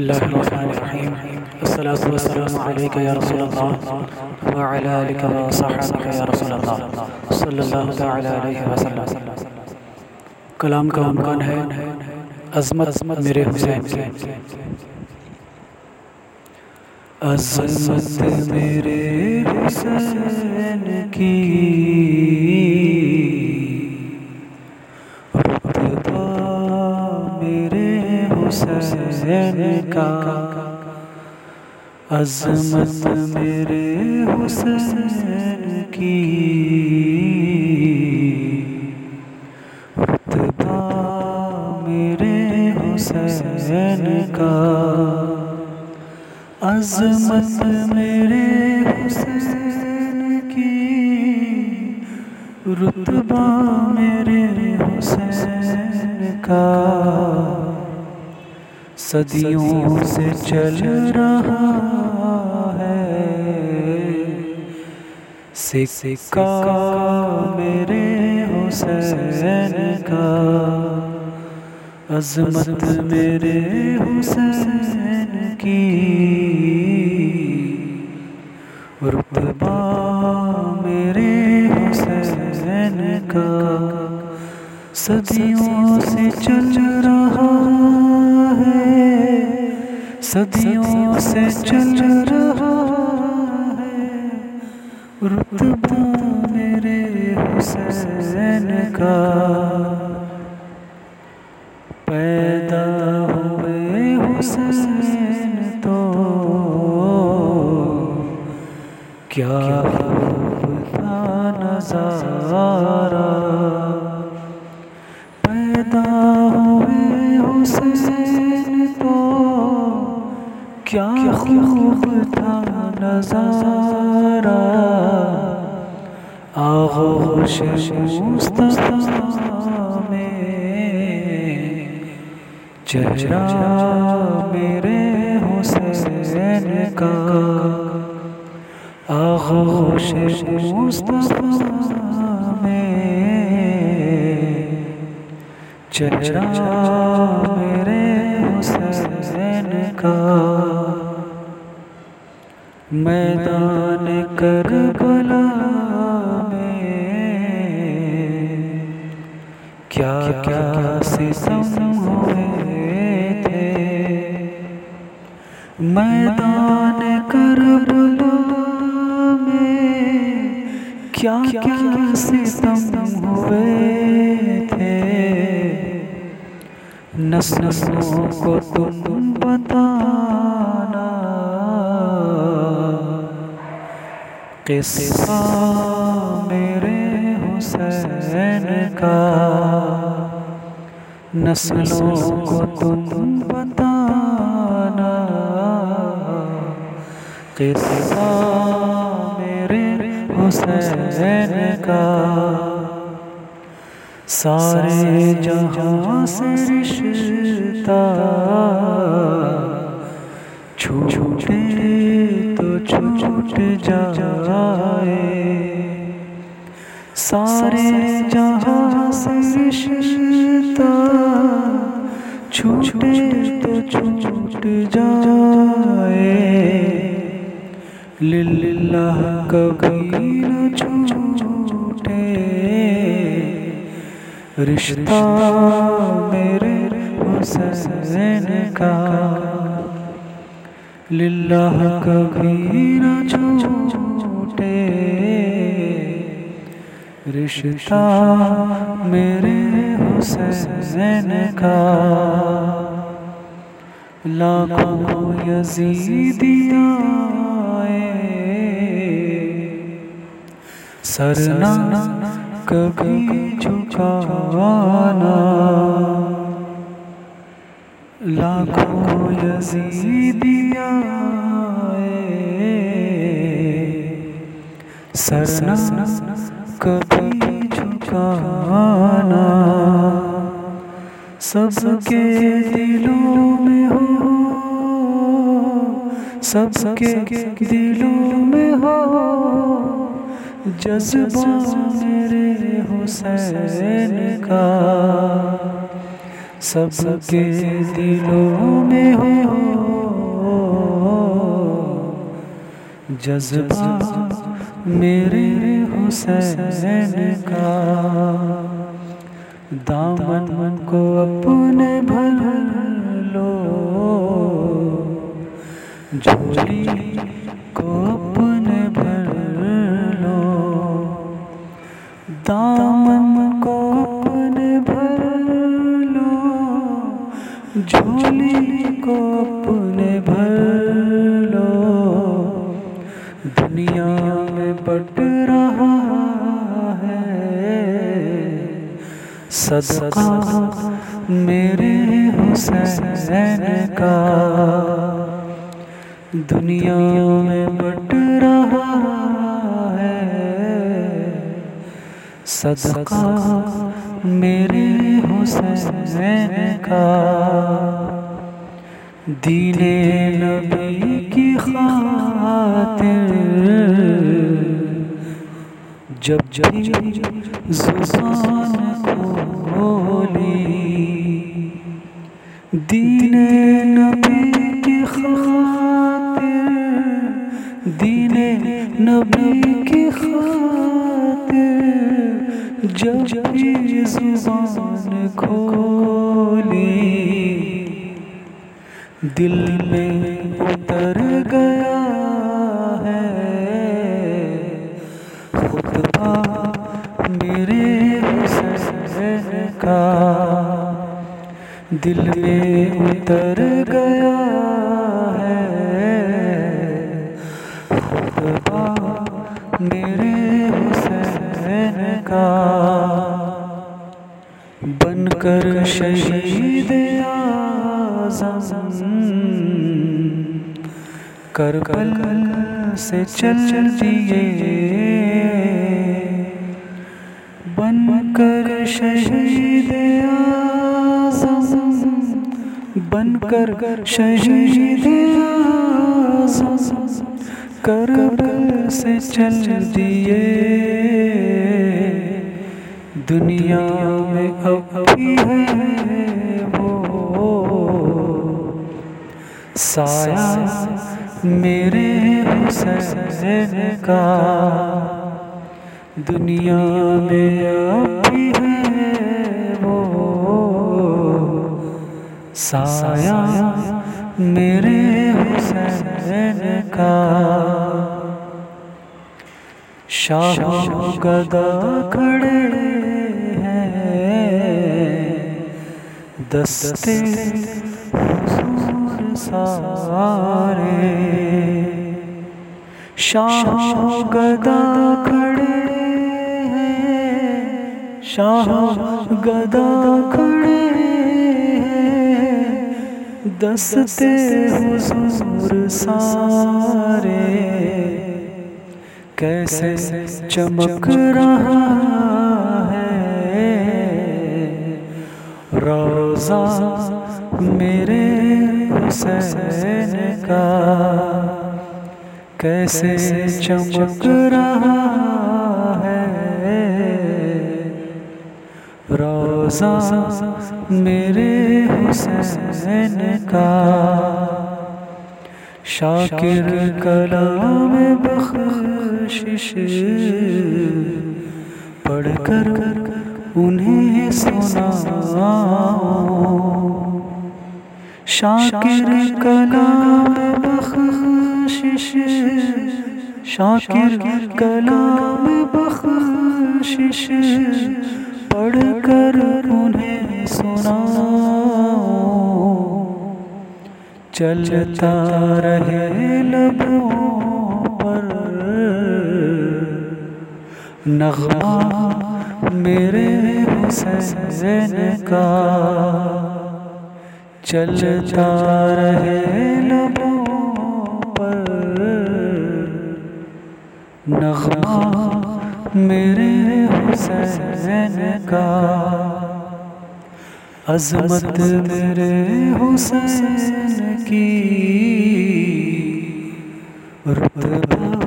الله الرحمن الرحيم. الصلاة والسلام عليك يا رسول الله. وعلى آلك وصحبك يا رسول الله. صلى الله تعالى عليه وسلم. کلام کا عنوان ہے عظمت میرے حسین عظمت میرے حسین کی حسین کا عظمت میرے حسین کی رتبہ میرے حسین کا عظمت میرے حسین کی رتبہ میرے حسین کا صدیوں سے چل رہا ہے۔ سکہ میرے حسین کا، عظمت میرے حسین کی۔ رتبہ میرے حسین کا، صدیوں سے چل صدیوں سے چل رہا ہے۔ رتبہ میرے حسین کا۔ پیدا ہوئے حسین تو کیا نظارہ؟ پیدا تھا نظارہ آغوش مصطفیٰ میں چہرہ میرے حسین کا آغوش مصطفیٰ میں چہرہ میدان کربلا میں کیا کیا ستم ہوئے تھے؟ میدان کربلا میں کیا کیا ستم ہوئے تھے؟ نسلوں کو تم بتانا قصہ میرے حسین کا۔ نسلوں کو تم بتانا۔ قصہ میرے حسین کا۔ سارے جہاں سے رشتہ چھوٹے تو چھوٹ جائے۔ سارے جہاں سے رشتہ چھوٹے تو چھوٹ جائے۔ للہ کبھی نہ چھوٹے۔ رشتہ میرے حسین کا۔ للہ کبھی نہ چھوٹے۔ رشتہ میرے حسین کا۔ لاکھوں یزیدی سرنا کبھی جھکانا۔ لاکھوں یزیدی سرنا کبھی جھکانا، سب کے دلوں میں ہو، سب کے دلوں میں ہو۔ جذبہ میرے حسین کا سب کے دلوں میں ہو جذبہ میرے حسین کا دامن من کو اپنے بھر لو جھولی جھولی کو اپنے بھر لو۔ دنیا میں بٹ رہا ہے۔ صدقہ میرے حسین کا۔ دنیا میں بٹ رہا ہے۔ صدقہ میرے حسین کا۔ دین نبی کی خاطر۔ جب جب زبان کھولی۔ دین نبی کی خاطر۔ دین نبی کی خاطر۔ جب جب زبان کھولی۔ دل میں اتر گیا ہے۔ خطبہ میرے حسین کا۔ دل میں اتر گیا ہے۔ خطبہ میرے حسین کا۔ بن کر شہید کربل سے چل دیے۔ بن کر شہید بن کر شہید کربل سے چل دیے۔ دنیا میں اب بھی ہے وہ۔ سایہ میرے حسین کا دنیا میں اب بھی ہے وہ سایہ میرے حسین کا شاہ گدا کھڑے دستے سارے۔ شاہ گدا کھڑے ہیں۔ شاہ گدا کھڑے ہیں۔ دستے حضور سارے۔ کیسے چمک رہا ہے۔ روزہ میرے حسین کا کیسے چمک رہا ہے؟ روزہ میرے حسین کا شاکر کلام بخشش پڑھ کر انہیں سنا شاکر کلام بخشش شاکر کلام بخشش پڑھ کر انہیں سنا۔ چلتا رہے لبوں پر۔ نغمہ میرے حسین کا۔ چلتا رہے لبوں پر۔ نغمہ میرے حسین کا۔ عظمت میرے حسین کی۔ رتبہ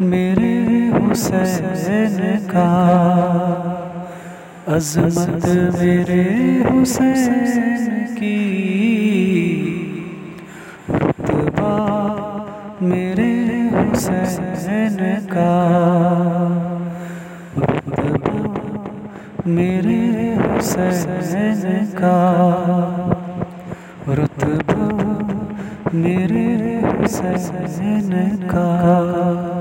میرے حسین کا۔ عظمت میرے حسین کی رتبہ میرے حسین کا رتبہ میرے حسین کا رتبہ میرے حسین کا